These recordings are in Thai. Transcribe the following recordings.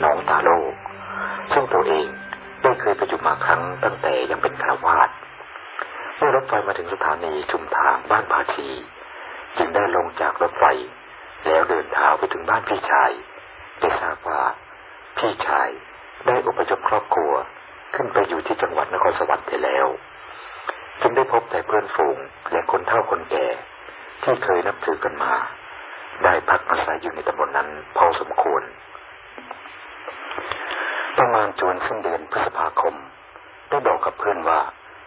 หนองตาโลก ซึ่งตัวเองได้เคยไปอยู่มาครั้งตั้งแต่ยังเป็นคารวาสเมื่อรถไฟมาถึงสถานีชุมทางบ้านภาชีจึงได้ลงจากรถไฟ แล้วเดินเท้าไปถึงบ้านพี่ชายได้ทราบว่าพี่ชายได้อพยพครอบครัวขึ้นไปอยู่ที่จังหวัดนครสวรรค์ไปแล้ว จึงได้พบแต่เพื่อนฝูงและคนเฒ่าคนแก่ ที่เคยนับถือกันมา ได้พักอาศัยอยู่ในตำบลนนั้นพอสมควร ประมาณจวนสิ้นเดือนพฤษภาคม ได้บอกกับเพื่อนว่า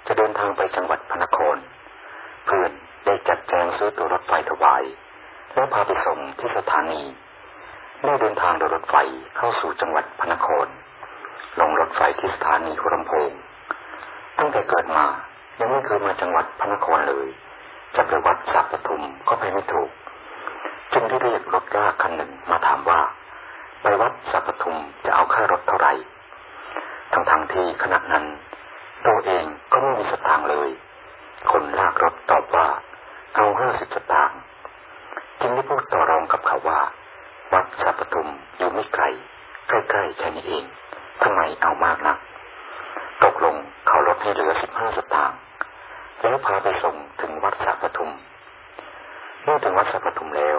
จะเดินทางไปจังหวัดพระนคร เพื่อนได้จัดแจงซื้อตัวรถไฟถวาย แล้วพาไปส่งที่สถานี ได้เดินทางโดยรถไฟเข้าสู่จังหวัดพระนคร ลงรถไฟที่สถานีหัวลำโพง ตั้งแต่เกิดมายังไม่เคยมาจังหวัดพระนครเลย จะไปวัดสักปทุมก็ไปไม่ถูก จึงได้เรียกรถลากคันหนึ่งมาถามว่า ไปวัดสักทุมจะเอาค่ารถเท่าไหร่ทั้งทางที่ขณะนั้นตัวเองก็ไม่มีสตางค์เลย คนลากรถตอบว่า เอาห้าสิบสตางค์จึงได้พูดต่อรองกับเขาว่า วัดสัปทุมอยู่ไม่ไกล ใกล้ๆแค่นี้เองทำไมเอามากนัก ตกลงเขาลดให้เหลือสิบห้าสตางค์แล้วพาไปส่งถึงวัดสัปทุมเมื่อถึงวัดสัปทุมแล้ว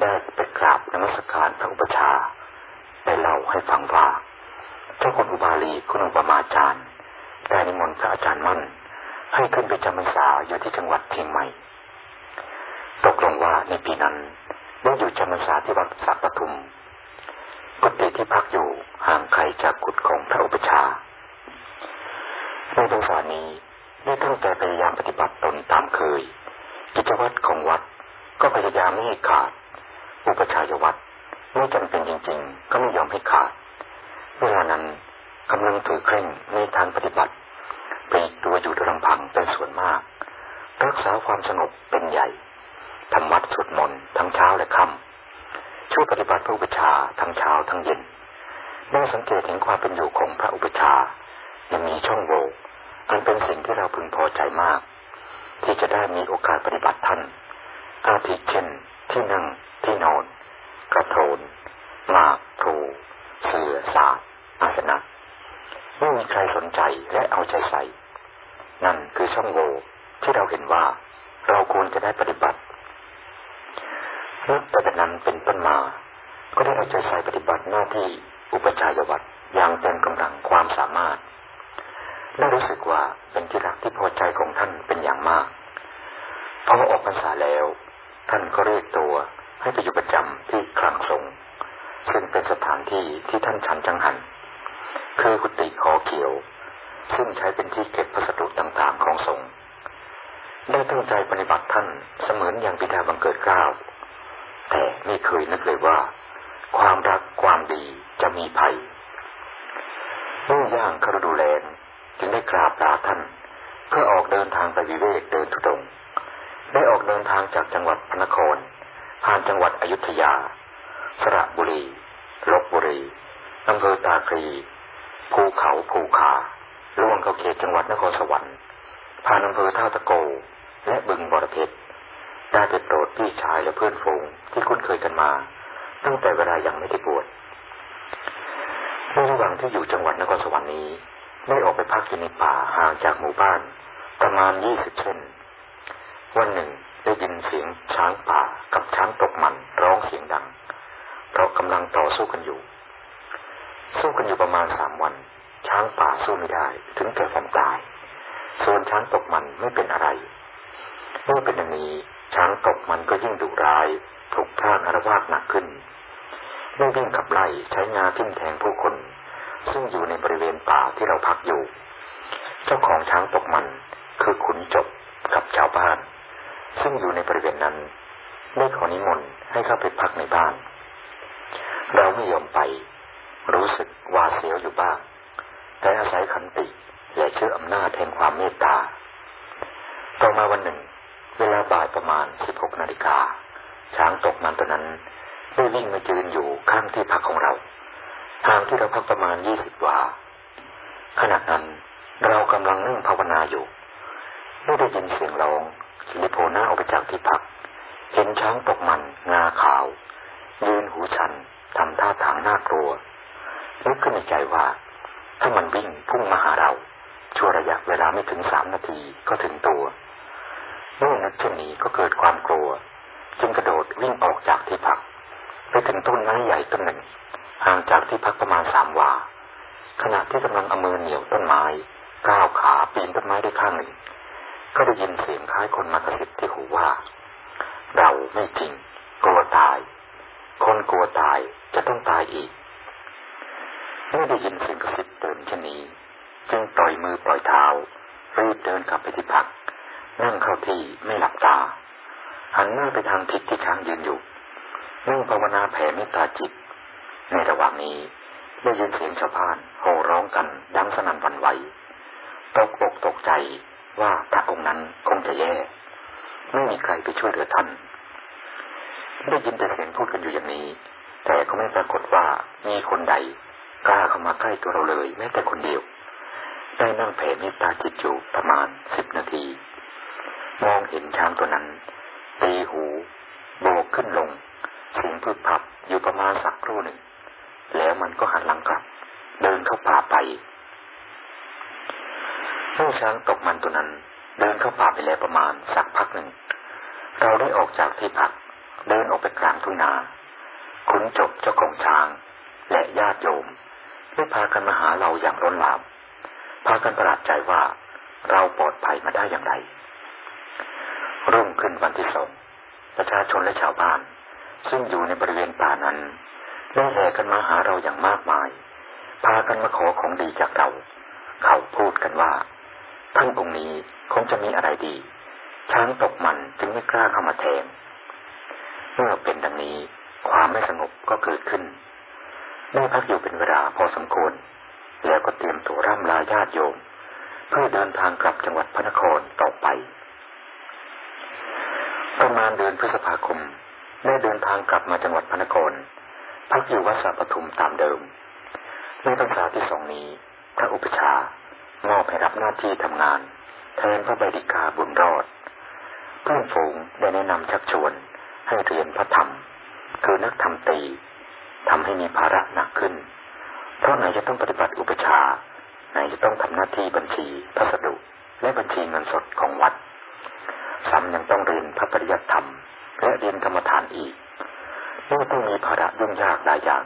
ได้ไปกราบนมัสการพระอุปชา ได้เล่าให้ฟังว่า เจ้าคุณอุบาลีคุณอุปมาจารย์ ได้นิมนต์พระอาจารย์มั่น ให้ขึ้นไปจำพรรษาอยู่ที่จังหวัดเชียงใหม่ ตกลงว่าในปีนั้นได้อยู่จำพรรษาที่วัดสักปทุมกุฏิที่พักอยู่ห่างไกลจากกุฏของพระอุปชาในพรรษานี้ได้ตั้งใจพยายามปฏิบัติตนตามเคยกิจวัตรของวัดก็พยายามไม่ให้ขาด อุปชายวัด ไม่จำเป็นจริง ๆ ก็ไม่ยอมให้ขาด เวลานั้นกำลังถือเคร่งในทางปฏิบัติปลีกตัวอยู่โดยลำพังเป็นส่วนมาก รักษาความสงบเป็นใหญ่ทำวัดสวดมนต์ทั้งเช้าและค่ำช่วยปฏิบัติพระอุปชาทั้งเช้าทั้งเย็นได้สังเกตเห็นความเป็นอยู่ของพระอุปชายังมีช่องโหว่อันเป็นสิ่งที่เราพึงพอใจมาก ที่จะได้มีโอกาสปฏิบัติท่านอาทิเช่นที่นั่งที่นอน กระโถนหมากถูเสือสาดอาสนะไม่มีใครสนใจและเอาใจใส่ นั่นคือช่องโหว่ที่เราเห็นว่าเราควรจะได้ปฏิบัตินับแต่นั้นเป็นต้นมา ก็ได้เอาใจใส่ปฏิบัติหน้าที่อุปชัยวัตรอย่างเต็มกำลังความสามารถและรู้สึกว่าเป็นที่รักที่พอใจของท่านเป็นอย่างมากพอออกพรรษาแล้ว ท่านก็เรียกตัว ให้ไปอยู่ประจำที่คลังสงซึ่งเป็นสถานที่ที่ท่านฉันจังหัน คือกุฏิหอเขียว ซึ่งใช้เป็นที่เก็บพัสดุต่างๆของสงฆ์ได้ตั้งใจปฏิบัติท่านเสมือนอย่างปิดาบังเกิดกล้าวแต่ไม่เคยนึกเลยว่า ความรักความดีจะมีภัยเมื่อย่างคารดูแลนจึงได้กราบลาท่าน เพื่อออกเดินทางไปวิเวกเดินทุดง ได้ออกเดินทางจากจังหวัดพระนคร ผ่านจังหวัดอยุธยา สระบุรี ลบบุรีอำเภอตาคลีภูเขาภูขาล่วงเข้าเขตจังหวัดนครสวรรค์ผ่านอำเภอท่าตะโก และบึงบรเพชรได้ไปโปรดพี่ชายและเพื่อนฝูงที่คุ้นเคยกันมา ตั้งแต่เวลายังไม่ได้บวชในระหว่างที่อยู่จังหวัดนครสวรรค์นี้ได้ออกไปพักอยู่ในป่าห่างจากหมู่บ้าน ประมาณยี่สิบเซนวันหนึ่ง ได้ยินเสียงช้างป่ากับช้างตกมันร้องเสียงดัง เพราะกำลังต่อสู้กันอยู่ สู้กันอยู่ประมาณสามวัน ช้างป่าสู้ไม่ได้ถึงแก่ความตาย ส่วนช้างตกมันไม่เป็นอะไรเมื่อเป็นอย่างนี้ช้างตกมันก็ยิ่งดุร้ายถูกท่านอารวาสหนักขึ้นเมื่อวิ่งขับไล่ใช้งาทิ่มแทงผู้คน ซึ่งอยู่ในบริเวณป่าที่เราพักอยู่ เจ้าของช้างตกมันคือขุนจบกับชาวบ้าน ซึ่งอยู่ในบริเวณนั้น ได้ขอนิมนต์ให้เข้าไปพักในบ้าน เราไม่ยอมไป รู้สึกวาเสียวอยู่บ้าง แต่อาศัยขันติและเชื่ออำนาจแห่งความเมตตา ต่อมาวันหนึ่ง เวลาบ่ายประมาณสิบหกนาฬิกา ช้างตกมันตัวนั้นได้วิ่งมายืนอยู่ข้างที่พักของเรา ทางที่เราพักประมาณยี่สิบวา ขณะนั้นเรากำลังนั่งภาวนาอยู่ ไม่ได้ยินเสียงร้อง จึงโผล่หน้าออกไปจากที่พัก เห็นช้างตกมัน งาขาว ยืนหูชันทำท่าทางน่ากลัวนึกขึ้นในใจว่า ถ้ามันวิ่งพุ่งมาหาเรา ชั่วระยะเวลาไม่ถึงสามนาทีก็ถึงตัวเมื่อนึกเช่นนี้ก็เกิดความกลัว จึงกระโดดวิ่งออกจากที่พัก ไปถึงต้นไม้ใหญ่ต้นหนึ่ง ห่างจากที่พักประมาณสามวาขณะที่กำลังเอามือเหนียวต้นไม้ก้าวขาปีนต้นไม้ได้ข้างหนึ่ง ก็ได้ยินเสียงคล้ายคนมากระซิบที่หูว่า เราไม่จริงกลัวตาย คนกลัวตายจะต้องตายอีกเมื่อได้ยินเสียงกระซิบเตือนเช่นนี้จึงปล่อยมือปล่อยเท้า รีบเดินกลับไปที่พัก นั่งเข้าที่ไม่หลับตา หันหน้าไปทางทิศที่ช้างยืนอยู่นั่งภาวนาแผ่เมตตาจิต ในระหว่างนี้ได้ยินเสียงชาวบ้านโห่ร้องกันดังสนั่นวันไหวตกอกตกใจ ว่าพระองค์นั้นคงจะแย่ ไม่มีใครไปช่วยเหลือท่านได้ยินแต่เสียงพูดกันอยู่อย่างนี้ แต่ก็ไม่ปรากฏว่ามีคนใดกล้าเข้ามาใกล้ตัวเราเลยแม้แต่คนเดียว ได้นั่งแผ่เมตตาจิตอยู่ประมาณสิบนาที มองเห็นช้างตัวนั้นตีหูโบกขึ้นลงเสียงพืดพับอยู่ประมาณสักครู่หนึ่ง แล้วมันก็หันหลังกลับ เดินเข้าป่าไป เมื่อช้างตกมันตัวนั้น เดินเข้าป่าไปแล้วประมาณสักพักหนึ่ง เราได้ออกจากที่พัก เดินออกไปกลางทุ่งนาขุนจบเจ้าของช้าง และญาติโยมได้พากันมาหาเราอย่างร้นหลาม พากันประหลาดใจว่าเราปลอดภัยมาได้อย่างไร รุ่งขึ้นวันที่สองประชาชนและชาวบ้าน ซึ่งอยู่ในบริเวณป่านั้นได้แห่กันมาหาเราอย่างมากมาย พากันมาขอของดีจากเรา เขาพูดกันว่า ท่านองค์นี้คงจะมีอะไรดี ช้างตกมันจึงไม่กล้าเข้ามาแทนเมื่อเป็นดังนี้ความไม่สงบก็เกิดขึ้นได้พักอยู่เป็นเวลาพอสมควร แล้วก็เตรียมตัวร่ำลาญาติโยม เพื่อเดินทางกลับจังหวัดพระนครต่อไป ประมาณเดือนพฤษภาคมได้เดินทางกลับมาจังหวัดพระนครพักอยู่วัดสัปทุมตามเดิมในพรรษาที่สองนี้พระอุปชา มอบให้รับหน้าที่ทำงานแทนพระบดิกาบุญรอด เพื่อนฝูงได้แนะนำชักชวนให้เรียนพระธรรม คือนักธรรมตีทำให้มีภาระหนักขึ้น เพราะไหนจะต้องปฏิบัติอุปชาไหนจะต้องทำหน้าที่บัญชีพัสดุและบัญชีเงินสดของวัดซ้ำยังต้องเรียนพระปริยัติธรรม และเรียนกรรมฐานอีกเมื่อต้องมีภาระยุ่งยากหลายอย่าง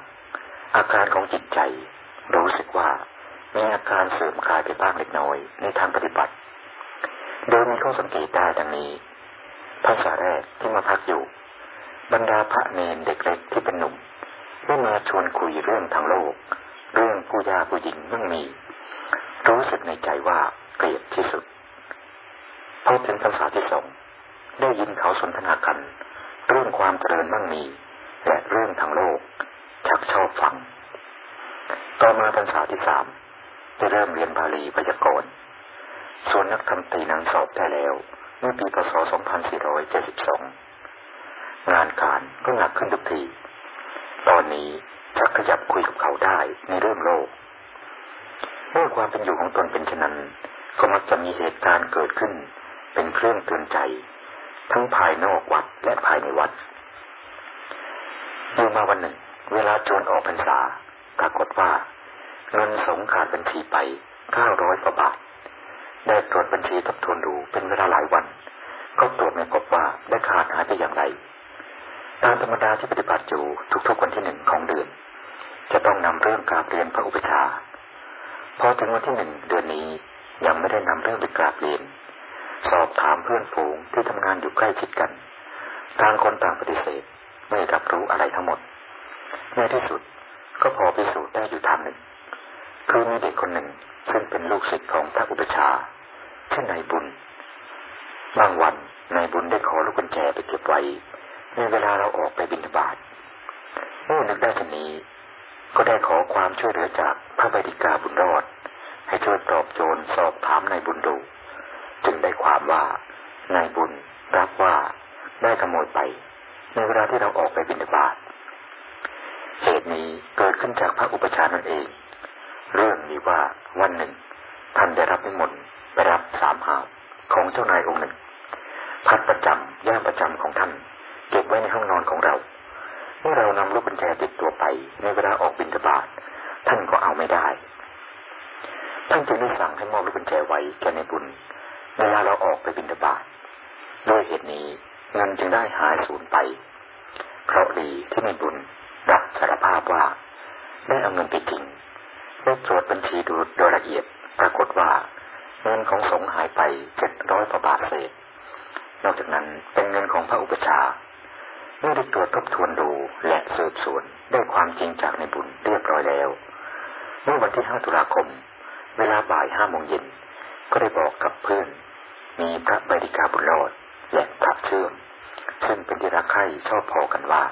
อาการของจิตใจรู้สึกว่า มีอาการเสริมคลายไปบ้างเล็กน้อย ในทางปฏิบัติ โดยมีข้อสังเกตได้ดังนี้ภาษาแรกที่มาพักอยู่ บรรดาพระเนนเด็กเล็กที่เป็นหนุ่มได้มาชวนคุยเรื่องทางโลก เรื่องผู้ยาผู้หญิงมั่งมี รู้สึกในใจว่าเกลียดที่สุดพอถึงภาษาที่สองได้ยินเขาสนทนากัน เรื่องความเจริญมั่งมี และเรื่องทางโลก ชักชอบฟัง ต่อมาภาษาที่สาม จะเริ่มเรียนบาลีพยากรณ์ส่วนนักทำตีนังสอบได้แล้ว เมื่อปีพศ 2472 งานการก็หนักขึ้นทุกที ตอนนี้ชักขยับคุยกับเขาได้ในเรื่องโลก เมื่อความเป็นอยู่ของตนเป็นเช่นนั้น ก็มักจะมีเหตุการณ์เกิดขึ้น เป็นเครื่องเตือนใจ ทั้งภายนอกวัดและภายในวัดอยู่มาวันหนึ่ง เวลาโจรออกพรรษาปรากฏว่า เงินสงขาดบัญชีไปเก้าร้อยกว่าบาท ได้ตรวจบัญชีทบทวนดูเป็นเวลาหลายวัน ก็ตรวจไม่พบว่าได้ขาดหายไปอย่างไร ตามธรรมดาที่ปฏิบัติอยู่ทุกๆวันที่หนึ่งของเดือน จะต้องนำเรื่องกราบเรียนพระอุปชาพอถึงวันที่หนึ่งเดือนนี้ยังไม่ได้นำเรื่องไปกราบเรียน สอบถามเพื่อนฝูงที่ทำงานอยู่ใกล้ชิดกันต่างคนต่างปฏิเสธไม่รับรู้อะไรทั้งหมดในที่สุดก็พอพิสูจน์ได้อยู่ทางหนึ่ง คือมีเด็กคนหนึ่ง ซึ่งเป็นลูกศิษย์ของพระอุปชาชื่อนายบุญ บางวันนายบุญได้ขอลูกกุญแจไปเก็บไว้ในเวลาเราออกไปบิณฑบาตเมื่อนึกได้ทีนี้ก็ได้ขอความช่วยเหลือจากพระบดิกาบุญรอด ให้ช่วยตอบโจรสอบถามนายบุญดู จึงได้ความว่านายบุญรับว่าได้ขโมยไป ในเวลาที่เราออกไปบิณฑบาตเหตุนี้เกิดขึ้นจากพระอุปชานั่นเอง ณีว่าวันหนึ่ง ท่านได้รับนิมนต์ไปรับสามหาบของเจ้านายองค์หนึ่ง พัดประจำย่ามประจำของท่าน เก็บไว้ในห้องนอนของเรา เมื่อเรานำลูกกุญแจติดตัวไป ในเวลาออกบินทบาทท่านก็เอาไม่ได้ ท่านจึงได้สั่งให้มอบลูกกุญแจไว้แก่ในบุญ เวลาเราออกไปบินทบาทด้วยเหตุนี้เงินจึงได้หายสูญไป เพราะดีที่ในบุญรับสารภาพว่าได้เอาเงินไปจริง ได้ตรวจบัญชีดูโดยละเอียด ปรากฏว่าเงินของสงหายไปเจ็ดร้อยกว่าบาทเศษ นอกจากนั้นเป็นเงินของพระอุปชาเมื่อได้ตรวจทบทวนดูและสืบสวนได้ความจริงจากในบุญเรียบร้อยแล้ว เมื่อวันที่ห้าตุลาคม เวลาบ่ายห้าโมงเย็นก็ได้บอกกับเพื่อน มีพระบดิกาบุญรอดและพระเชื่อมซึ่งเป็นที่รักใคร่ชอบพอกันว่า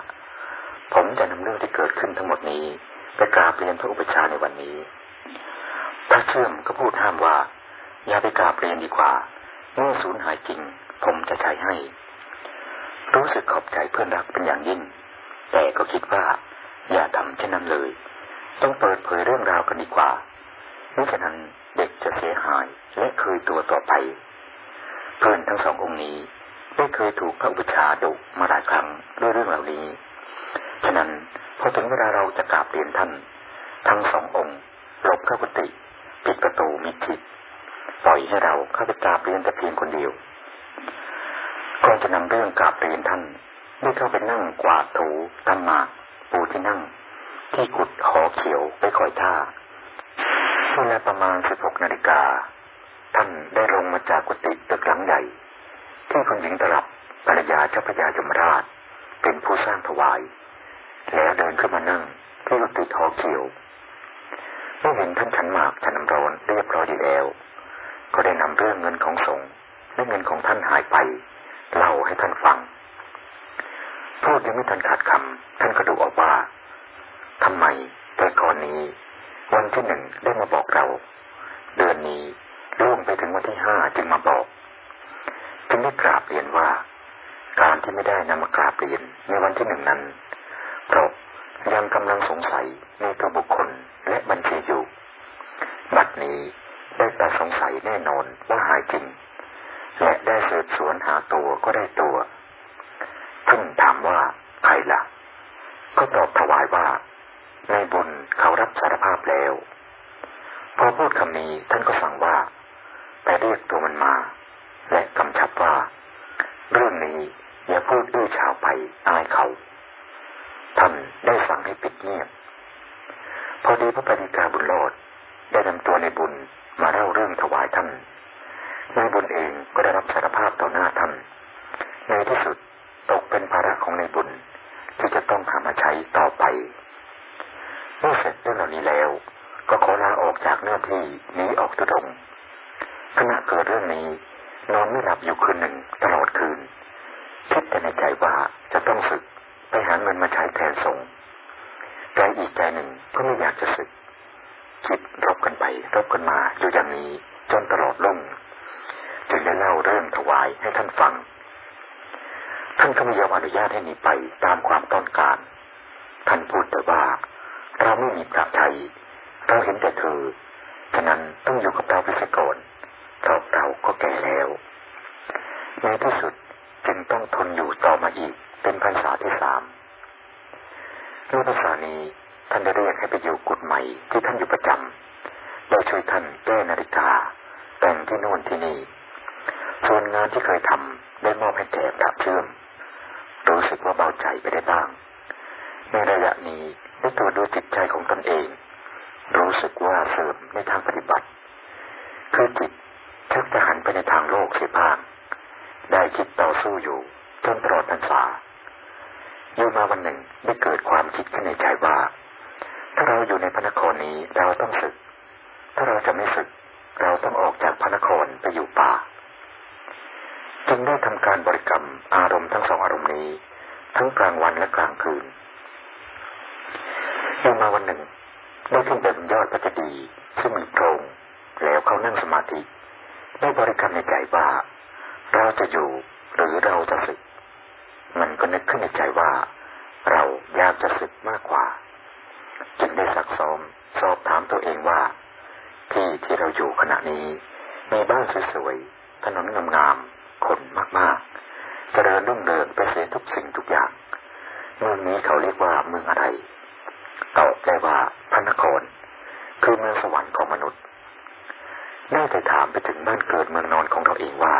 ผมจะนำเรื่องที่เกิดขึ้นทั้งหมดนี้ ไปกราบเรียนพระอุปชาในวันนี้ พระเชื่อมก็พูดห้ามว่า อย่าไปกราบเรียนดีกว่าเมื่อสูญหายจริง ผมจะใช้ให้ รู้สึกขอบใจเพื่อนรักเป็นอย่างยิ่ง แต่ก็คิดว่า อย่าทำเช่นนั้นเลย ต้องเปิดเผยเรื่องราวกันดีกว่าไม่ฉะนั้นเด็กจะเสียหายและเคยตัวต่อไป เพื่อนทั้งสององค์นี้ได้เคยถูกพระอุปชาดุมาหลายครั้งด้วยเรื่องเหล่านี้ ฉะนั้น พอถึงเวลาเราจะกราบเรียนท่าน ทั้งสององค์หลบเข้ากุฏิปิดประตูมิดชิดปล่อยให้เราเข้าไปกราบเรียนแต่เพียงคนเดียวก่อนจะนำเรื่องกราบเรียนท่านได้เข้าไปนั่งกวาดถูตั้งมาปูที่นั่ง ที่กุดหอเขียวไปคอยท่าเวลาประมาณสิบหกนาฬิกาท่านได้ลงมาจากกุฏิตึกหลังใหญ่ ที่คุณหญิงตลับภรรยาเจ้าพระยายมราช เป็นผู้สร้างถวาย แล้วเดินขึ้นมานั่งที่กุฏิหอเขียวเมื่อเห็นท่านฉันหมากฉันน้ำร้อนเรียบร้อยดีแล้ว ก็ได้นำเรื่องเงินของสงฆ์และเงินของท่านหายไปเล่าให้ท่านฟังพูดยังไม่ทันขาดคำท่านก็ดูออกว่าทำไมแต่ก่อนนี้ วันที่หนึ่งได้มาบอกเรา เดือนนี้ล่วงไปถึงวันที่ห้าจึงมาบอกจึงได้กราบเรียนว่า การที่ไม่ได้นำมากราบเรียนในวันที่หนึ่งนั้น ยังกำลังสงสัยในตัวบุคคลและบัญชีอยู่ บัดนี้ได้แต่สงสัยแน่นอนว่าหายจริง และได้สืบสวนหาตัวก็ได้ตัวท่านถามว่าใครละ่ะ ก็ตอบถวายว่า ในบุญเขารับสารภาพแล้ว พอพูดคำนี้ท่านก็สั่งว่า ไปเรียกตัวมันมา และกำชับว่า เรื่องนี้อย่าพูดอื้อฉาวไปอายเขา ท่านได้สั่งให้ปิดเงียบ พอดีพระปฏิกาบุญรอดได้นำตัวในบุญมาเล่าเรื่องถวายท่านในบุญเองก็ได้รับสารภาพต่อหน้าท่าน ในที่สุดตกเป็นภาระของในบุญที่จะต้องหามาใช้ต่อไปเมื่อเสร็จเรื่องเหล่านี้แล้ว ก็ขอลาออกจากหน้าที่นี้ออกตุดงขณะเกิดเรื่องนี้นอนไม่หลับอยู่คืนหนึ่งตลอดคืน คิดแต่ในใจว่าจะต้องศึก ไปหาเงินมาใช้แทนสงแต่อีกใจหนึ่งก็ไม่อยากจะศึก คิดรบกันไปรบกันมาอยู่อย่างนี้จนตลอดลุ่งจึงได้เล่าเรื่องถวายให้ท่านฟัง ท่านก็ไม่ยอมอนุญาตให้หนีไปตามความต้องการ ท่านพูดแต่ว่า เราไม่มีพระไทย เราเห็นแต่เธอฉะนั้นต้องอยู่กับเราไปสียก่อนเพราะเราก็แก่แล้วในที่สุดจึงต้องทนอยู่ต่อมาอีก เป็นภาษาที่สามเรื่องภาษานี้ท่านได้เรียกให้ไปอยู่กุฏใหม่ที่ท่านอยู่ประจำโดยช่วยท่านแก้นาฬิกาแต่งที่โน่นที่นี่ ส่วนงานที่เคยทำได้มอบให้แก่พระเชื่อมรู้สึกว่าเบาใจไปได้บ้าง ในระยะนี้ได้ตรวจดูจิตใจของตนเอง รู้สึกว่าเสริมในทางปฏิบัติ คือจิตชักจะหันไปในทางโลกเสียบ้าง ได้คิดต่อสู้อยู่จนตลอดพรรษา อยู่มาวันหนึ่งได้เกิดความคิดขึ้นในใจว่า ถ้าเราอยู่ในพระนครนี้เราต้องศึก ถ้าเราจะไม่ศึก เราต้องออกจากพระนครไปอยู่ป่าจึงได้ทำการบริกรรมอารมณ์ทั้งสองอารมณ์นี้ ทั้งกลางวันและกลางคืนอยู่มาวันหนึ่งได้ขึ้นไปบนยอดพระเจดีย์ซึ่งมีโพรงแล้วเขานั่งสมาธิได้บริกรรมในใจว่าเราจะอยู่หรือเราจะศึก มันก็นึกขึ้นในใจว่า เราอยากจะศึกมากกว่า จึงได้สักซ้อมสอบถามตัวเองว่า ที่ที่เราอยู่ขณะนี้ มีบ้านสวยๆถนนงามๆคนมากๆ เจริญรุ่งเรืองไปเสียทุกสิ่งทุกอย่างเมืองนี้เขาเรียกว่าเมืองอะไรตอบได้ว่าพระนคร คือเมืองสวรรค์ของมนุษย์ได้แต่ถามไปถึงบ้านเกิดเมืองนอนของเราเองว่า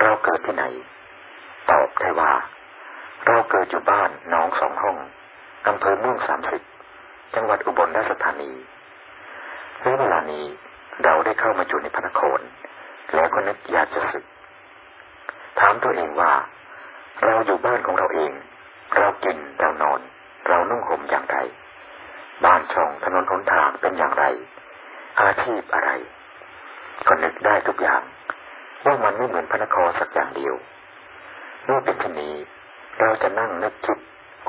เราเกิดที่ไหน ตอบได้ว่า เราเกิดอยู่บ้านน้องสองห้องอำเภอม่วงสามสิบจังหวัดอุบลราชธานีในเวลานี้เราได้เข้ามาอยู่ในพระนครแล้วก็นึกอยากจะสึก ถามตัวเองว่า เราอยู่บ้านของเราเอง เรากินเรานอน เรานุ่งห่มอย่างไร บ้านช่องถนนหนทางเป็นอย่างไร อาชีพอะไร ก็นึกได้ทุกอย่าง ว่ามันไม่เหมือนพระนครสักอย่างเดียวเมื่อเป็นเช่นนี้ เราจะนั่งนึกคิด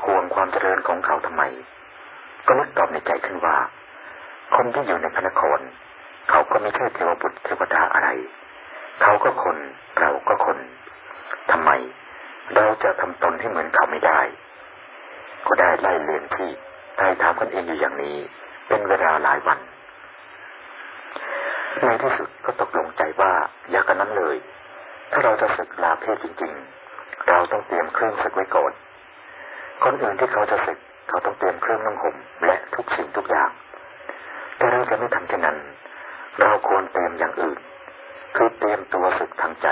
ควงความเจริญของเขาทำไม ก็นึกตอบในใจขึ้นว่า คนที่อยู่ในพระนคร เขาก็ไม่ใช่เทวบุตรเทวดาอะไร เขาก็คนเราก็คนทำไม เราจะทำตนให้เหมือนเขาไม่ได้ ก็ได้ไล่เลียนที่ไต่ถามกันเองอยู่อย่างนี้ เป็นเวลาหลายวันในที่สุดก็ตกลงใจว่า อย่ากันนั้นเลย ถ้าเราจะศึกลาเพศจริง ๆ เราต้องเตรียมเครื่องศึกไว้ก่อนคนอื่นที่เขาจะศึกเขาต้องเตรียมเครื่องนุ่งห่มและทุกสิ่งทุกอย่าง แต่เราจะไม่ทำเช่นนั้น เราควรเตรียมอย่างอื่น คือเตรียมตัวศึกทางใจ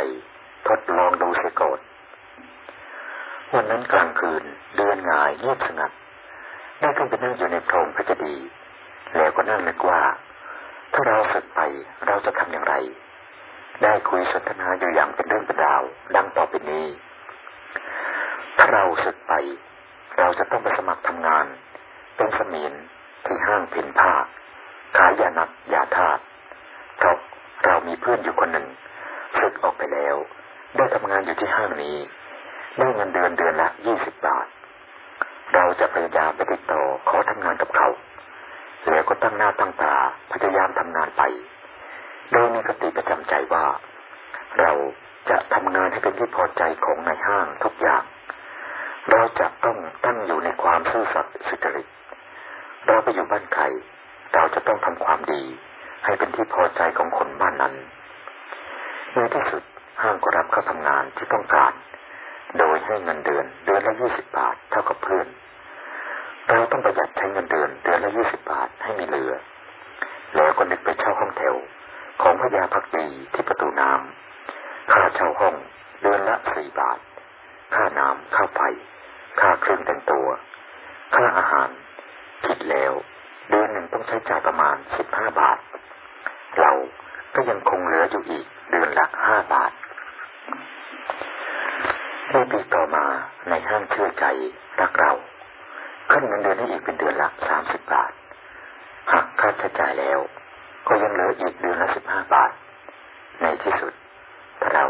ทดลองดูเสียก่อนวันนั้นกลางคืนเดือนงายเงียบสงัดได้ขึ้นไปนั่งอยู่ในโพรงพระเจดีย์แล้วก็นั่งนึกว่า ถ้าเราสึกไปเราจะทำอย่างไร ได้คุยสนทนาอยู่อย่างเป็นเรื่องเป็นราว ดังต่อไปนี้ ถ้าเราสึกไป เราจะต้องไปสมัครทำงาน เป็นสมีนที่ห้างพินผ้าขายยานักยาธาตุเพราะเรามีเพื่อนอยู่คนหนึ่งสึกออกไปแล้ว ได้ทำงานอยู่ที่ห้างนี้ ได้เงินเดือนเดือนละยี่สิบบาท เราจะพยายามไปติดต่อขอทำงานกับเขา แล้วก็ตั้งหน้าตั้งตาพยายามทำงานไป โดยมีกติประจำใจว่า เราจะทำงานให้เป็นที่พอใจของนายห้างทุกอย่าง เราจะต้องตั้งอยู่ในความซื่อสัตย์สุจริต เราไปอยู่บ้านใคร เราจะต้องทำความดี ให้เป็นที่พอใจของคนบ้านนั้น ในที่สุดห้างก็รับเข้าทำงานที่ต้องการ โดยให้เงินเดือนเดือนละยี่สิบบาทเท่ากับเพื่อน เราต้องประหยัดใช้เงินเดือนเดือนละยี่สิบบาทให้มีเหลือ แล้วก็นึกไปเช่าห้องแถว ของพญาพักดีที่ประตูน้ำค่าเช่าห้องเดือนละสี่บาท ค่าน้ำค่าไฟค่าเครื่องแต่งตัว ค่าอาหาร คิดแล้วเดือนหนึ่งต้องใช้จ่ายประมาณสิบห้าบาท เราก็ยังคงเหลืออยู่อีกเดือนละห้าบาทในปีต่อมาในห้างเชื่อใจรักเราขึ้นเงินเดือนให้อีกเป็นเดือนละสามสิบบาทหักค่าใช้จ่ายแล้ว ก็ยังเหลืออีกเดือนละสิบห้าบาท ในที่สุดถ้าเรา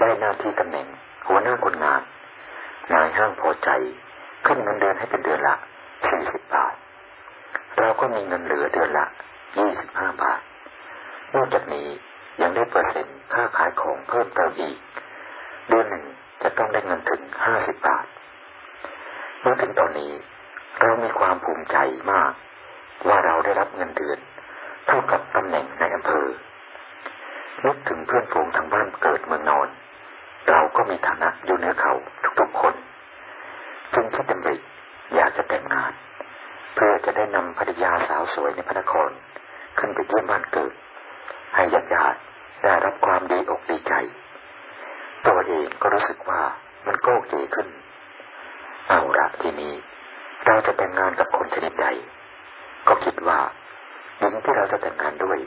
ได้หน้าที่ตำแหน่ง หัวหน้าคนงานนายห้างพอใจขึ้นเงินเดือนให้เป็นเดือนละสี่สิบบาท เราก็มีเงินเหลือเดือนละยี่สิบห้าบาท นอกจากนี้ยังได้เปอร์เซ็นต์ค่าขายของเพิ่มเติมอีก เดือนหนึ่งจะต้องได้เงินถึงห้าสิบบาท เมื่อถึงตอนนี้ เรามีความภูมิใจมาก ว่าเราได้รับเงินเดือน เท่ากับตำแหน่งในอำเภอนึกถึงเพื่อนฝูงทางบ้านเกิดเมืองนอน เราก็มีฐานะอยู่เหนือเขาทุกๆคน จึงคิดดำริอยากจะแต่งงาน เพื่อจะได้นำภรรยาสาวสวยในพระนคร ขึ้นไปเยี่ยมบ้านเกิด ให้ญาติญาติได้รับความดีอกดีใจ ตัวเองก็รู้สึกว่ามันโก้เก๋ขึ้น เอาละทีนี้ เราจะแต่งงานกับคนชนิดใด ก็คิดว่าหญิงที่เราจะแต่งงานด้วย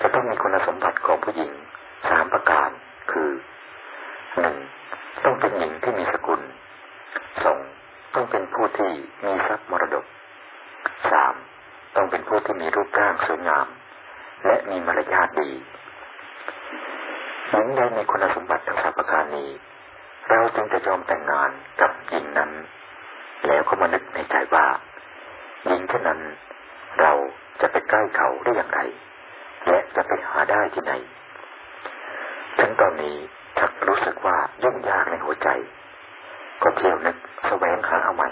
จะต้องมีคุณสมบัติของผู้หญิงสามประการคือ หนึ่งต้องเป็นหญิงที่มีสกุลสองต้องเป็นผู้ที่มีทรัพย์มรดกสามต้องเป็นผู้ที่มีรูปร่างสวยงาม และมีมารยาทดีหญิงใดมีคุณสมบัติทั้งสามประการนี้ เราจึงจะยอมแต่งงานกับหญิงนั้น แล้วก็มานึกในใจว่าหญิงเช่นนั้น เราจะไปใกล้เขาได้อย่างไร และจะไปหาได้ที่ไหน ถึงตอนนี้ชักรู้สึกว่ายุ่งยากในหัวใจ ก็เที่ยวนึกแสวงหาเอาใหม่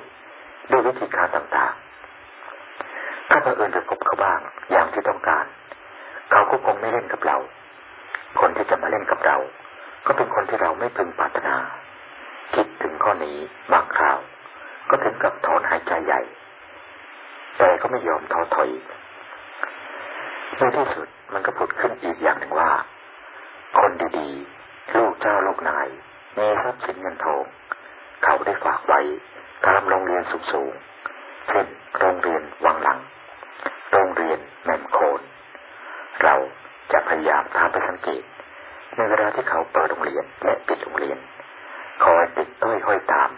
ด้วยวิธีการต่างๆ ถ้าเผอิญจะพบเขาบ้างอย่างที่ต้องการ เขาก็คงไม่เล่นกับเรา คนที่จะมาเล่นกับเรา ก็เป็นคนที่เราไม่พึงปรารถนา คิดถึงข้อนี้บางคราว ก็ถึงกับถอนหายใจใหญ่ แต่ก็ไม่ยอมท้อถอยในที่สุดมันก็ผุดขึ้นอีกอย่างหนึ่งว่า คนดีๆ ลูกเจ้าลูกนาย มีทรัพย์สินเงินทอง เขาได้ฝากไว้ตามโรงเรียนสูงๆเช่นโรงเรียนวังหลัง โรงเรียนแมมโคน เราจะพยายามตามไปสังเกตในเวลาที่เขาเปิดโรงเรียนและปิดโรงเรียน คอยติดต้อยห้อยตาม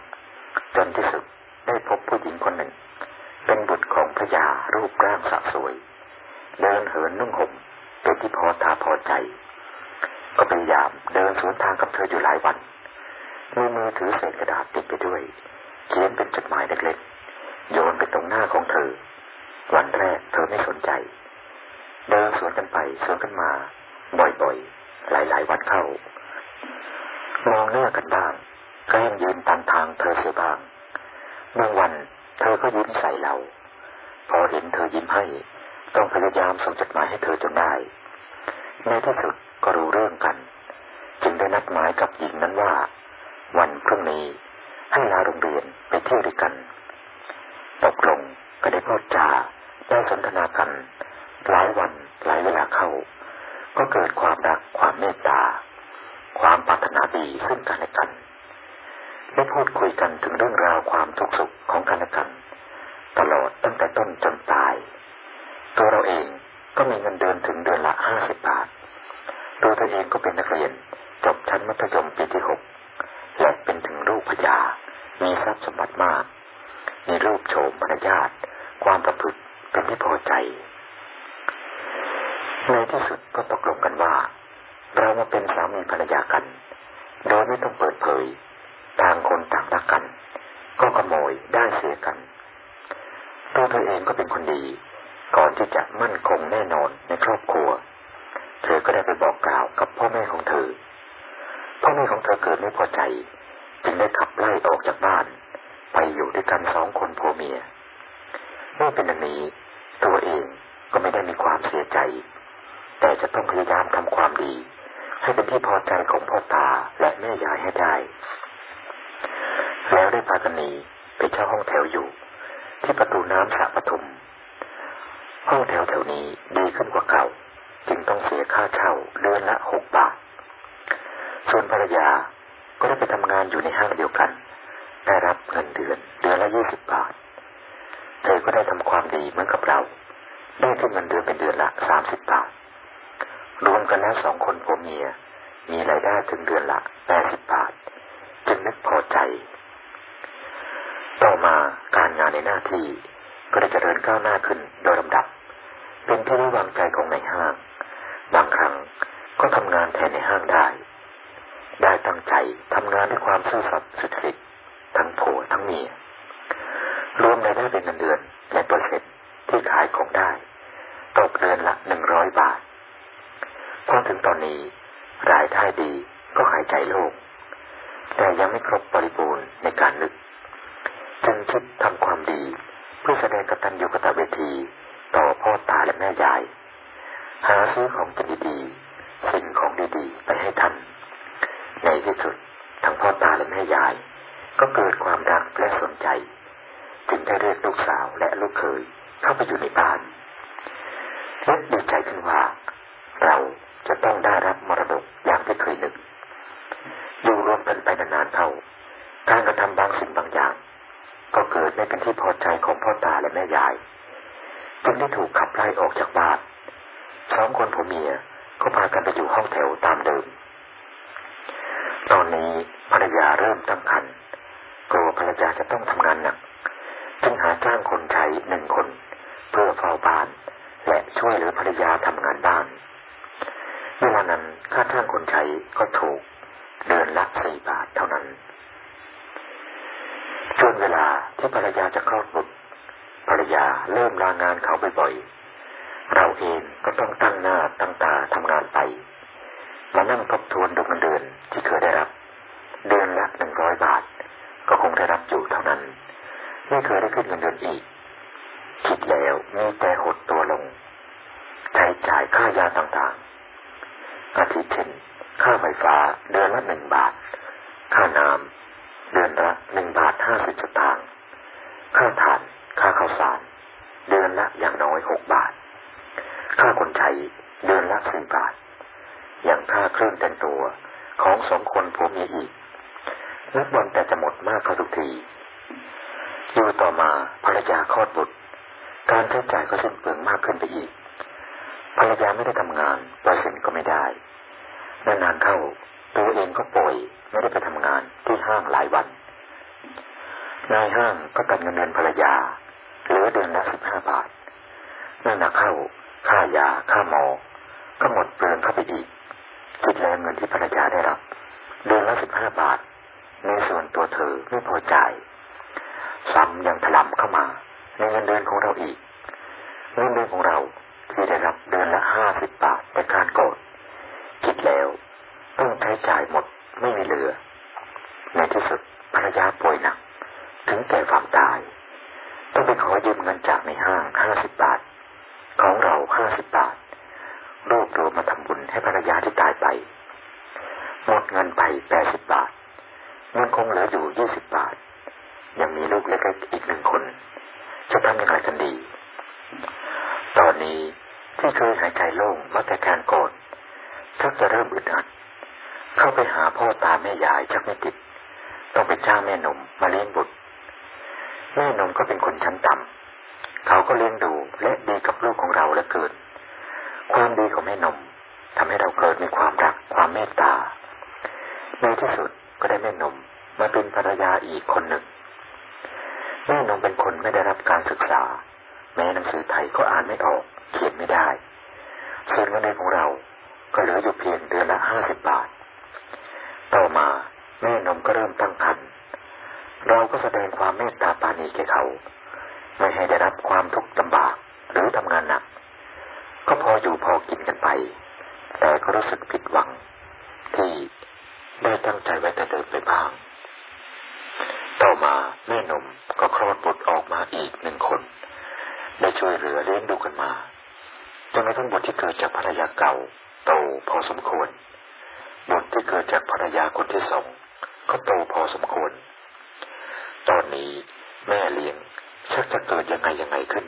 จนที่สุดได้พบผู้หญิงคนหนึ่ง เป็นบุตรของพระยารูปร่างสะสวย เดินเหินนุ่งห่มเป็นที่พอตาพอใจ ก็พยายามเดินสวนทางกับเธออยู่หลายวันมือมือถือเศษกระดาษติดไปด้วย เขียนเป็นจดหมายเล็กๆโยนไปตรงหน้าของเธอ วันแรกเธอไม่สนใจ เดินสวนกันไปสวนกันมา บ่อยๆ หลายๆวันเข้า มองหน้ากันบ้างแกล้งยืนตามทางเธอเสียบ้างบางวันเธอก็ยิ้มใส่เรา พอเห็นเธอยิ้มให้ ต้องพยายามส่งจดหมายให้เธอจนได้ ในที่สุดก็รู้เรื่องกัน จึงได้นัดหมายกับหญิงนั้นว่า วันพรุ่งนี้ให้ลาโรงเรียนไปเที่ยวด้วยกันตกลงก็ได้พูดจาได้สนทนากัน หลายวันหลายเวลาเข้า ก็เกิดความรักความเมตตา ความปรารถนาดีซึ่งกันและกันได้พูดคุยกันถึงเรื่องราวความทุกข์สุขของกันและกัน ตลอดตั้งแต่ต้นจนตาย ตัวเราเองก็มีเงินเดือนถึงเดือนละห้าสิบบาทตัวเธอเองก็เป็นนักเรียนจบชั้นมัธยมปีที่หกและเป็นถึงลูกพญามีทรัพย์สมบัติมาก มีรูปโฉมมารยาทความประพฤติเป็นที่พอใจ ในที่สุดก็ตกลงกันว่า เรามาเป็นสามีภรรยากัน โดยไม่ต้องเปิดเผย ต่างคนต่างรักกัน ก็ขโมยได้เสียกันตัวเธอเองก็เป็นคนดี ก่อนที่จะมั่นคงแน่นอนในครอบครัว เธอก็ได้ไปบอกกล่าวกับพ่อแม่ของเธอ พ่อแม่ของเธอเกิดไม่พอใจ จึงได้ขับไล่ออกจากบ้าน ไปอยู่ด้วยกันสองคนผัวเมียเมื่อเป็นอย่างนี้ ตัวเองก็ไม่ได้มีความเสียใจ แต่จะต้องพยายามทำความดี ให้เป็นที่พอใจของพ่อตาและแม่ยายให้ได้ แล้วได้พากันหนีไปเช่าห้องแถวอยู่ ที่ประตูน้ำสระปทุม ห้องแถวแถวนี้ดีขึ้นกว่าเก่า จึงต้องเสียค่าเช่าเดือนละหกบาท ส่วนภรรยาก็ได้ไปทำงานอยู่ในห้างเดียวกัน ได้รับเงินเดือนเดือนละยี่สิบบาท เธอก็ได้ทำความดีเหมือนกับเรา ได้ขึ้นเงินเดือนเป็นเดือนละสามสิบบาท รวมกันแล้วสองคนผัวเมีย มีรายได้ถึงเดือนละแปดสิบบาท จึงนึกพอใจ ต่อมาการงานในหน้าที่ก็ได้เจริญก้าวหน้าขึ้นโดยลำดับ เป็นที่ไว้วางใจของในห้าง บางครั้งก็ทำงานแทนในห้างได้ ได้ตั้งใจทำงานด้วยความซื่อสัตย์สุจริตทั้งผัวทั้งเมีย รวมรายได้เป็นเงินเดือนและเปอร์เซ็นต์ที่ขายของได้ ตกเดือนละหนึ่งร้อยบาท พอถึงตอนนี้รายได้ดีก็หายใจโล่งแต่ยังไม่ครบบริบูรณ์ในการนึก จึงคิดทำความดีเพื่อแสดงกตัญญูกตเวที ต่อพ่อตาและแม่ยาย หาซื้อของกินดีๆสิ่งของดีๆ ไปให้ท่าน ในที่สุดทั้งพ่อตาและแม่ยาย ก็เกิดความรักและสนใจ จึงได้เรียกลูกสาวและลูกเขยเข้าไปอยู่ในบ้านและดีใจขึ้นว่า เรา ต้องได้รับมรดกอย่างที่เคยนึกอยู่รวมกันไปนานๆเข้าการกระทำบางสิ่งบางอย่าง ก็เกิดไม่เป็นที่พอใจของพ่อตาและแม่ยายจึงได้ถูกขับไล่ออกจากบ้านสองคนผัวเมียก็พากันไปอยู่ห้องแถวตามเดิม ตอนนี้ภรรยาเริ่มตั้งครรภ์กลัวภรรยาจะต้องทำงานหนักจึงหาจ้างคนใช้หนึ่งคน เพื่อเฝ้าบ้าน และช่วยเหลือภรรยาทำงานบ้าน เวลานั้นค่าจ้างคนใช้ก็ถูกเดือนละสี่บาทเท่านั้นจนเวลาที่ภรรยาจะคลอดบุตรภรรยาเริ่มลางานเขาบ่อยๆเราเองก็ต้องตั้งหน้าตั้งตาทำงานไปมานั่งทบทวนดูเงินเดือนที่เคยได้รับ เดือนละหนึ่งร้อยบาท ก็คงได้รับอยู่เท่านั้น ไม่เคยได้ขึ้นเงินเดือนอีก คิดแล้วมีแต่หดตัวลง ใช้จ่ายค่ายาต่างๆ อาทิเช่น ค่าไฟฟ้าเดือนละหนึ่งบาท ค่าน้ำเดือนละหนึ่งบาทห้าสิบสตางค์ค่าถ่าน ค่าข้าวสาร เดือนละอย่างน้อยหกบาท ค่าคนใช้เดือนละสี่บาท อย่างค่าเครื่องแต่งตัวของสองคนผัวเมียอีกนับวันแต่จะหมดมากเข้าทุกทีอยู่ต่อมาภรรยาคลอดบุตร การใช้จ่ายก็สิ้นเปลืองมากขึ้นไปอีก ภรรยาไม่ได้ทำงานเปอร์เซ็นต์ก็ไม่ได้นานๆเข้า ตัวเองก็ป่วยไม่ได้ไปทำงานที่ห้างหลายวันนายห้างก็ตัดเงินเดือนภรรยาเหลือเดือนละสิบห้าบาทนั่นนักเข้า ค่ายา ค่าหมอ ก็หมดเปลืองเข้าไปอีกคิดแล้วเงินที่ภรรยาได้รับ เดือนละสิบห้าบาท ในส่วนตัวเธอไม่พอจ่ายซ้ำยังถล่มเข้ามา ในเงินเดือนของเราอีก เงินเดือนของเราที่ได้รับเดือนละห้าสิบบาทแต่การโกดคิดแล้วต้องใช้จ่ายหมดไม่มีเหลือ ในที่สุดภรรยาป่วยหนัก ถึงแก่ความตาย ต้องไปขอยืมเงินจากในห้างห้าสิบบาท ของเราห้าสิบบาทรวบรวมมาทำบุญให้ภรรยาที่ตายไป หมดเงินไปแปดสิบบาทเงินคงเหลืออยู่ยี่สิบบาท ยังมีลูกเล็กๆอีกหนึ่งคน จะทำยังไงกันดี ตอนนี้ที่เคยหายใจโล่งมาแต่การโกรธชักจะเริ่มอึดอัด เข้าไปหาพ่อตาแม่ยายชักไม่ติด ต้องไปจ้างแม่นมมาเลี้ยงบุตร แม่นมก็เป็นคนชั้นต่ำเขาก็เลี้ยงดูและดีกับลูกของเราเหลือเกิน ความดีของแม่นมทำให้เราเกิดมีความรักความเมตตา ในที่สุดก็ได้แม่นมมาเป็นภรรยาอีกคนหนึ่ง แม่นมเป็นคนไม่ได้รับการศึกษา แม้หนังสือไทยก็อ่านไม่ออก เขียนไม่ได้ส่วนเงินเดือนของเราก็เหลืออยู่เพียงเดือนละห้าสิบบาท ต่อมาแม่นมก็เริ่มตั้งครรภ์เราก็แสดงความเมตตาปานีแก่เขา ไม่ให้ได้รับความทุกข์ลำบากหรือทำงานหนัก ก็พออยู่พอกินกันไป แต่ก็รู้สึกผิดหวัง ที่ได้ตั้งใจไว้แต่เดินไปบ้าง ต่อมาแม่นมก็คลอดบุตรออกมาอีกหนึ่งคน ได้ช่วยเหลือเลี้ยงดูกันมาจนกระทั่งบุตรที่เกิดจากภรรยาเก่าโตพอสมควร บุตรที่เกิดจากภรรยาคนที่สองก็โตพอสมควร ตอนนี้แม่เลี้ยงชักจะเกิดยังไงยังไงขึ้น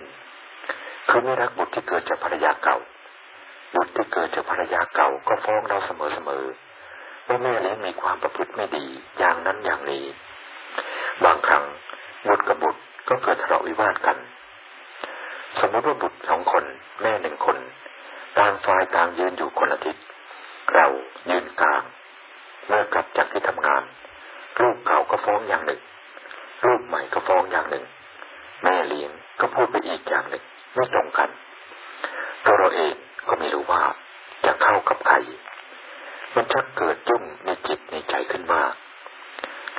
คือไม่รักบุตรที่เกิดจากภรรยาเก่า บุตรที่เกิดจากภรรยาเก่าก็ฟ้องเราเสมอเสมอว่าแม่เลี้ยงมีความประพฤติไม่ดีอย่างนั้นอย่างนี้ บางครั้งบุตรกับบุตรก็เกิดทะเลาะวิวาทกัน สมมติว่าบุตรสองคน แม่หนึ่งคน ต่างฝ่ายต่างยืนอยู่คนละทิศ เรายืนกลางเมื่อกลับจากที่ทำงาน ลูกเก่าก็ฟ้องอย่างหนึ่ง ลูกใหม่ก็ฟ้องอย่างหนึ่ง แม่เลี้ยงก็พูดไปอีกอย่างหนึ่งไม่ตรงกันตัวเราเองก็ไม่รู้ว่าจะเข้ากับใครมันชักเกิดยุ่งในจิตในใจขึ้นมาก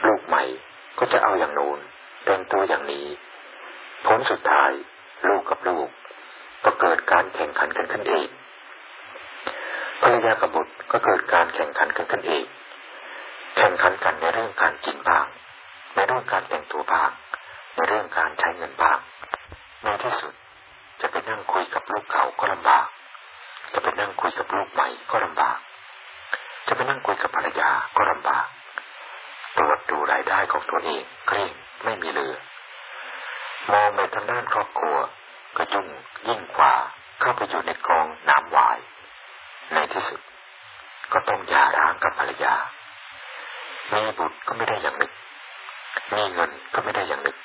ลูกใหม่ก็จะเอาอย่างโน้นแต่งตัวอย่างนี้ผลสุดท้ายลูกกับลูก ก็เกิดการแข่งขันกันขึ้นเอง ภรรยากับบุตรก็เกิดการแข่งขันกันขึ้นเองแข่งขันกันในเรื่องการกินบ้าง ในเรื่องการแต่งตัวบ้าง ในเรื่องการใช้เงินบ้าง ในที่สุดจะไปนั่งคุยกับลูกเก่าก็ลำบาก จะไปนั่งคุยกับลูกใหม่ก็ลำบาก จะไปนั่งคุยกับภรรยาก็ลำบาก ตรวจดูรายได้ของตัวเองเคร่งไม่มีเหลือ มองไปทางด้านครอบครัวก็ยุ่งยิ่งกว่าเข้าไปอยู่ในกองน้ำวาย ในที่สุด ก็ต้องหย่าร้างกับภรรยา มีบุตรก็ไม่ได้อย่างหนึ่ง มีเงินก็ไม่ได้อย่างหนึ่ง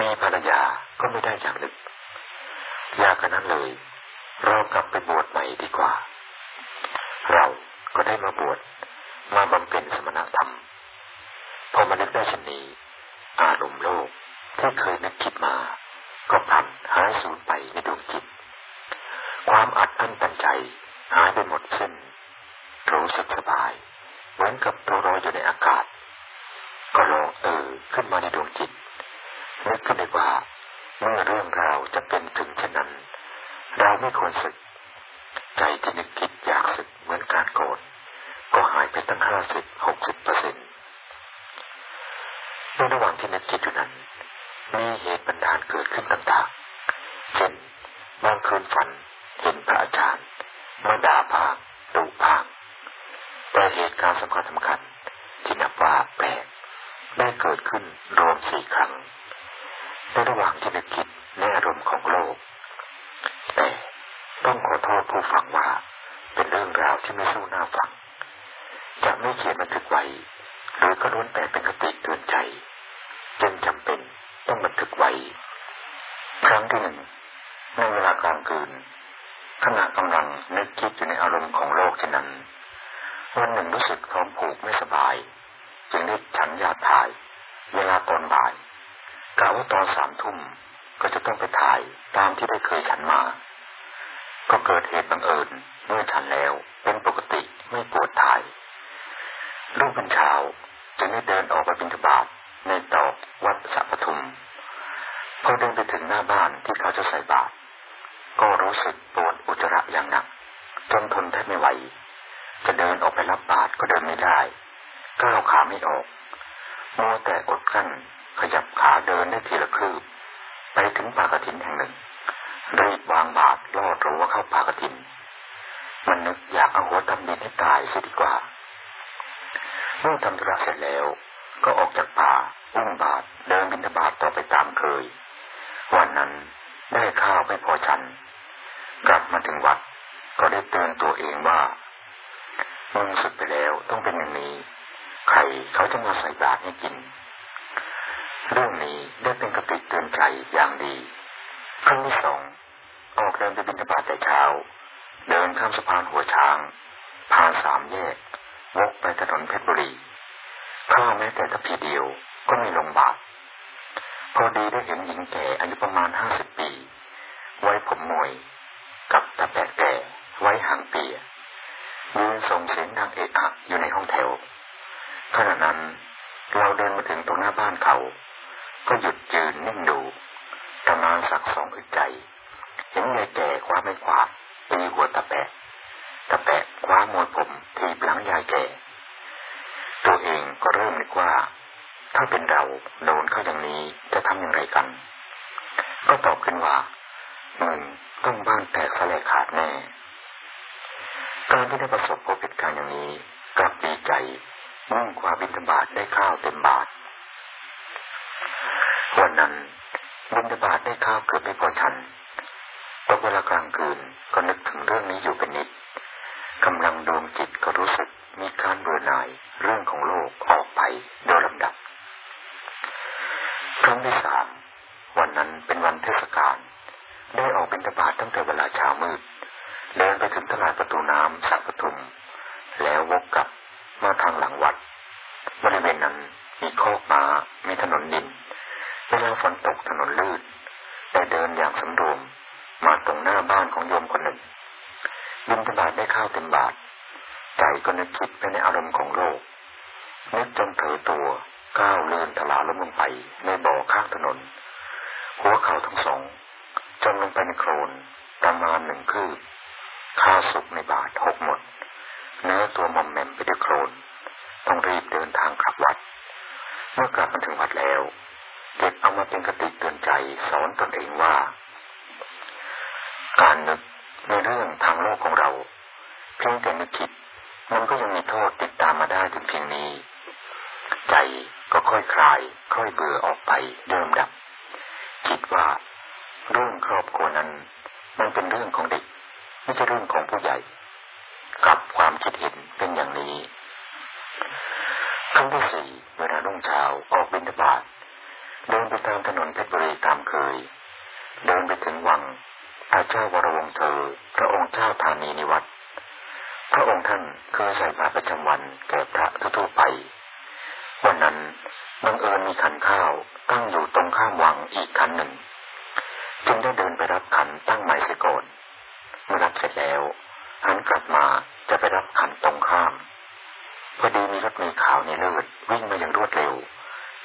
มีภรรยาก็ไม่ได้อย่างหนึ่งยากกันนั้นเลย เรากลับไปบวชใหม่ดีกว่า เราก็ได้มาบวชมาบำเพ็ญสมณธรรม พอมานึกได้ชนนี้อารมณ์โลกที่เคยนึกคิดมา ก็พันหายสูญไปในดวงจิต ความอัดอั้นตันใจ หายไปหมดสิ้นรู้สึกสบาย เหมือนกับตัวลอยอยู่ในอากาศ ก็ลองเออขึ้นมาในดวงจิตนึกขึ้นได้ว่าเมื่อเรื่องราวจะเป็นถึงเช่นนั้น เราไม่ควรสึก ใจที่นึกคิดอยากสึกเหมือนการโกรธก็หายไปตั้งห้าสิบหกสิบเปอร์เซ็นต์ในระหว่างที่นึกคิดอยู่นั้น มีเหตุบันดาลเกิดขึ้นต่างๆ เช่นบางคืนฝันเห็นพระอาจารย์ มาด่าบ้างดุบ้างแต่เหตุการณ์สำคัญสำคัญที่นับว่าแปลกได้เกิดขึ้นรวมสี่ครั้งในระหว่างที่นึกคิดในอารมณ์ของโลกแต่ต้องขอโทษผู้ฟังว่า เป็นเรื่องราวที่ไม่สู้หน้าฟัง จะไม่เขียนบันทึกไว้หรือก็ล้วนแต่เป็นคติเตือนใจ จึงจำเป็นต้องบันทึกไว้ ครั้งที่หนึ่งในเวลากลางคืน ขณะกำลังนึกคิดอยู่ในอารมณ์ของโลกเช่นนั้น วันหนึ่งรู้สึกท้องผูกไม่สบาย จึงได้ฉันยาถ่าย เวลาตอนบ่ายกะว่าตอนสามทุ่มก็จะต้องไปถ่ายตามที่ได้เคยฉันมา ก็เกิดเหตุบังเอิญเมื่อฉันแล้วเป็นปกติไม่ปวดถ่ายรุ่งเป็นเช้าจึงได้เดินออกไปบิณฑบาตในตอกวัดสัพทุมพอเดินไปถึงหน้าบ้านที่เขาจะใส่บาตรก็รู้สึกปวด อุจจาระอย่างหนักจนทนแทบไม่ไหว จะเดินออกไปรับบาตรก็เดินไม่ได้ก้าวขาไม่ออกมัวแต่อดกั้นขยับขาเดินได้ทีละคืบไปถึงปากถินแห่งหนึ่งรีบวางบาตรลอดรั้วเข้าปากถิน มันนึกอยากเอาหัวตำดินให้ตายเสียดีกว่าเมื่อทำธุระเสร็จแล้วก็ออกจากป่าอุ้มบาตรเดินบินทบาทต่อไปตามเคย วันนั้นได้ข้าวไม่พอฉัน กลับมาถึงวัด ก็ได้เตือนตัวเองว่ามึงสึกไปแล้วต้องเป็นอย่างนี้ ใครเขาจะมาใส่บาตรให้กิน เรื่องนี้ได้เป็นกติเตือนใจอย่างดีครั้งที่สองออกเดินไปบินทบาทแต่เช้า เดินข้ามสะพานหัวช้างผ่านสามแยกวกไปถนนเพชรบุรีข้าแม้แต่ตะพีเดียวก็ไม่ลงบาทพอดีได้เห็นหญิงแก่อายุประมาณห้าสิบปี ไว้ผมมวย กับตาแปะแก่ไว้หางเปียยืนส่งเสียงดังเอะอะอยู่ในห้องแถวขณะนั้นเราเดินมาถึงตรงหน้าบ้านเขา ก็หยุดยืนนิ่งดูประมาณสักสองอึดใจ เห็นยายแก่คว้าไม่ขวาตีหัวตาแปะตาแปะคว้ามวยผมทีบหลังยายแก่ ตัวเองก็เริ่มนึกว่า ถ้าเป็นเราโดนเข้าอย่างนี้จะทำอย่างไรกัน ก็ตอบขึ้นว่ามึง ต้องบ้านแตกสลายขาดแน่ การที่ได้ประสบพบเหตุการณ์อย่างนี้กลับดีใจมุ่งกว่าบินธบาตได้ข้าวเต็มบาท วันนั้นบินธบาตได้ข้าวเกือบไม่พอฉันตกเวลากลางคืนก็นึกถึงเรื่องนี้อยู่เป็นนิดกำลังดวงจิตก็รู้สึกมีการเบื่อหน่ายเรื่องของโลกออกไปโดยลำดับ ครั้งที่สามวันนั้นเป็นวันเทศกาล ได้ออกบิณฑบาตตั้งแต่เวลาเช้ามืด เดินไปถึงตลาดประตูน้ำสักปทุม แล้ววกกลับมาทางหลังวัด บริเวณนั้นมีโคกมามีถนนดิน เวลาฝนตกถนนลื่นได้เดินอย่างสำรวมมาตรงหน้าบ้านของโยมคนหนึ่งบิณฑบาตได้ข้าวเต็มบาทใจก็นึกคิดไปในอารมณ์ของโลกนึกจนเผลอตัวก้าวเลื่อนถลาล้มลงไปในบ่อข้างถนน หัวเข่าทั้งสอง จนลงไปในโคลนประมาณหนึ่งคืบข้าสุกในบาทหกหมด เนื้อตัวมอมแมมไปด้วยโคลนต้องรีบเดินทางกลับวัด เมื่อกลับมาถึงวัดแล้วเก็บเอามาเป็นกติเตือนใจสอนตนเองว่า การนึกในเรื่องทางโลกของเรา เพียงแต่นึกคิด มันก็ยังมีโทษติดตามมาได้ถึงเพียงนี้ ใจก็ค่อยคลาย ค่อยเบื่อออกไปเดิมดับ คิดว่า เรื่องครอบครัวนั้น มันเป็นเรื่องของเด็ก ไม่ใช่เรื่องของผู้ใหญ่กับความคิดเห็นเป็นอย่างนี้ครั้งที่สี่เวลารุ่งเช้าออกบินทบาทเดินไปตามถนนเพชรบุรีตามเคย เดินไปถึงวังอาเจ้าวรวงเธอ พระองค์เจ้าธานีนิวัตรพระองค์ท่านเคยใส่บาตรประจำวันแก่พระทั่วไป วันนั้นบังเอิญมีขันข้าวตั้งอยู่ตรงข้ามวังอีกขันหนึ่ง จึงได้เดินไปรับขันตั้งใหม่เสียก่อนเมื่อรับเสร็จแล้วหันกลับมาจะไปรับขันตรงข้าม พอดีมีรถเมล์ขาวในเลือดวิ่งมาอย่างรวดเร็ว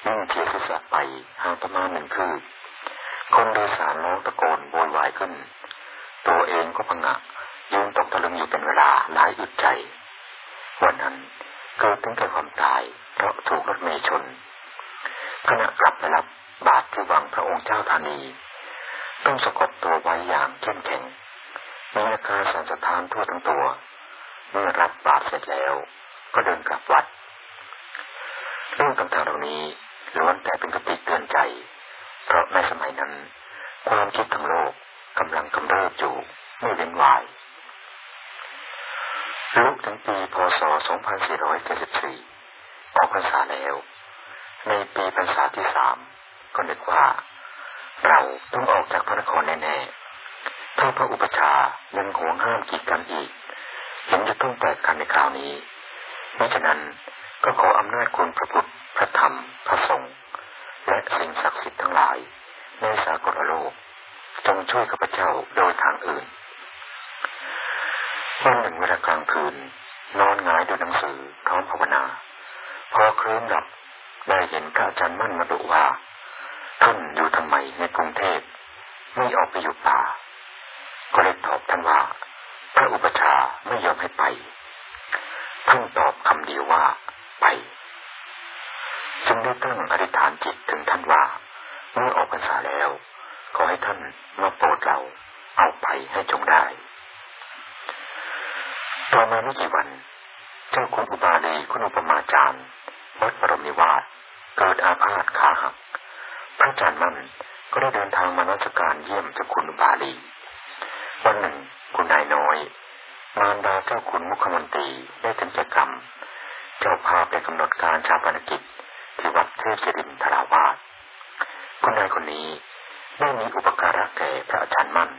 นิ่งเทียศีรษะไปห่างประมาณหนึ่งคืบคนโดยสารร้องตะโกนโวยวายขึ้น ตัวเองก็พังะยืนตกตะลึงอยู่เป็นเวลาหลายอึดใจ วันนั้นเกิดถึงแก่ความตายเพราะถูกรถเมย์ชนขณะกลับไปรับบาตรที่วังพระองค์เจ้าธานี ต้องสะกดตัวไว้อย่างเข้มแข็งมีอาการสั่นสะท้านทั่วทั้งตัว เมื่อรับบาตรเสร็จแล้ว ก็เดินกลับวัด เรื่องต่างๆเหล่านี้ล้วนแต่เป็นกติเตือนใจ เพราะในสมัยนั้น ความคิดทั้งโลกกำลังกำเริบอยู่ไม่เว้นวายลุกถึงปีพศ 2474 ออกพรรษาแล้ว ในปีพรรษาที่สามก็นึกว่า เราต้องออกจากพระนครแน่ๆถ้าพระอุปชายังหวงห้ามกีดกันอีกเห็นจะต้องแตกกันในคราวนี้เพราะฉะนั้นก็ขออำนาจคุณพระพุทธ พระธรรม พระสงฆ์และสิ่งศักดิ์สิทธิ์ทั้งหลาย ในสากลโลก จงช่วยข้าพเจ้าโดยทางอื่นวันหนึ่งเวลากลางคืน นอนงายดูหนังสือพร้อมภาวนา พอเคลิ้มหลับได้เห็นพระอาจารย์มั่นมาดุว่า ท่านอยู่ทำไมในกรุงเทพไม่ออกไปอยู่ป่า ก็เลยตอบท่านว่า พระอุปชาไม่ยอมให้ไป ท่านตอบคำเดียวว่าไป จึงได้ตั้งอธิษฐานจิตถึงท่านว่า เมื่อออกพรรษาแล้ว ขอให้ท่านมาโปรดเราเอาไปให้จงได้ต่อมาไม่กี่วัน เจ้าคุณอุบาลีคุณอุปมาจารย์วัดบรมนิวาสเกิดอาพาธขาหัก พระอาจารย์มั่นก็ได้เดินทางมานัสการเยี่ยมเจ้าคุณอุบาลี วันหนึ่ง คุณนายน้อย มารดาเจ้าคุณมุขมนตรีได้เป็นกิจกรรมเจ้าพาไปกำหนดการชาปนกิจที่วัดเทพศิรินทราวาสคุณนายคนนี้ได้มีอุปการะแก่พระอาจารย์มั่น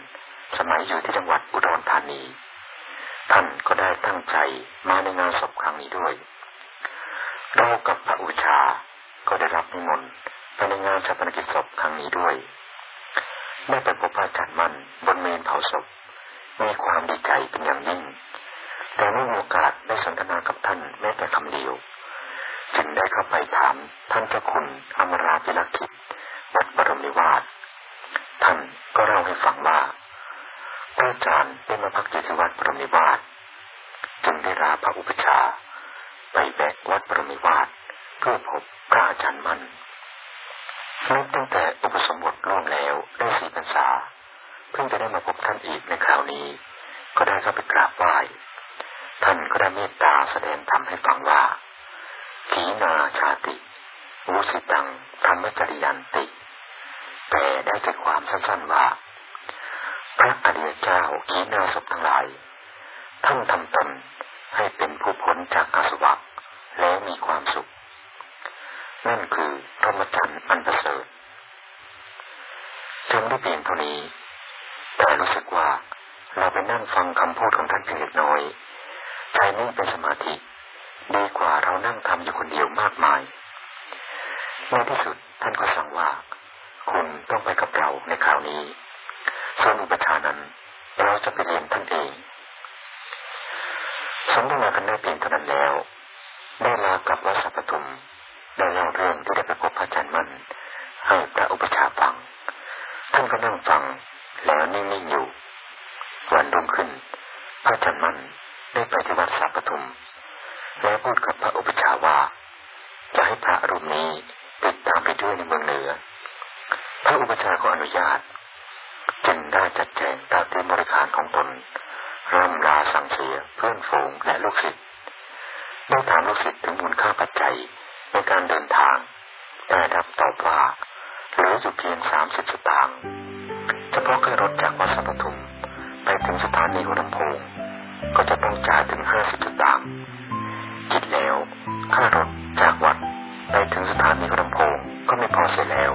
สมัยอยู่ที่จังหวัดอุดรธานี ท่านก็ได้ตั้งใจมาในงานศพครั้งนี้ด้วยเรากับพระอุชาก็ได้รับนิมนต์ ไปในงานชาปนกิจศพครั้งนี้ด้วยได้ไปพบพระอาจารย์มั่นบนเมนเผาศพ มีความดีใจเป็นอย่างยิ่ง แต่ไม่มีโอกาสได้สนทนากับท่านแม้แต่คำเดียว จึงได้เข้าไปถามท่านเจ้าคุณอมราพิลักิจวัดบรมนิวาส ท่านก็เล่าให้ฟังว่าพระอาจารย์ได้มาพักอยู่ที่วัดปรมิวาส จึงได้ลาพระอุปชาไปแบกวัดปรมิวาสเพื่อพบพระอาจารย์มั่น นับตั้งแต่อุปสมบทล่วงแล้วได้สี่พรรษา เพิ่งจะได้มาพบท่านอีกในคราวนี้ ก็ได้เข้าไปกราบไหว้ท่านก็ได้เมตตาแสดงธรรมให้ฟังว่าขีนาชาติวุสิตังพระมจริยันติ แต่ได้ใจความสั้นๆว่า พระอริยเจ้าขีนาศพทั้งหลาย ท่านทำตนให้เป็นผู้พ้นจากอาสวะแล้วมีความสุข นั่นคือพระมจันทร์อันประเสริฐจนได้เพียงเท่านี้ แต่รู้สึกว่าเราไปนั่งฟังคำพูดของท่านเพียงเล็กน้อย ใจนิ่งเป็นสมาธิ ดีกว่าเรานั่งทำอยู่คนเดียวมากมาย ในที่สุดท่านก็สั่งว่า คุณต้องไปกับเราในคราวนี้ส่วนอุปชานั้นเราจะไปเรียนท่านเองสนทนากันได้เพียงเท่านั้นแล้ว ได้ลากับวัดสัพทุม ได้เล่าเรื่องที่ได้ไปพบพระอาจารย์มั่นให้พระอุปชาฟัง ท่านก็นั่งฟังแล้วนิ่งๆอยู่ วันรุ่งขึ้น พระอาจารย์มั่นได้ไปที่วัดสัพทุม แล้วพูดกับพระอุปชาว่า จะให้พระรูปนี้ติดตามไปด้วยในเมืองเหนือ พระอุปชาก็อนุญาต จึงได้จัดแจงตามที่บริการของตนร่ำลาสั่งเสียเพื่อนฝูงและลูกศิษย์ได้ถามลูกศิษย์ถึงมูลค่าปัจจัย การเดินทาง ได้รับตอบว่าเหลืออยู่เพียงสามสิบสตางค์เฉพาะค่ารถจากวัดสัพทุมไปถึงสถานีหัวลำโพงก็จะต้องจ่ายถึงห้าสิบสตางค์คิดแล้วค่ารถจากวัดไปถึงสถานีหัวลำโพงก็ไม่พอเสียแล้ว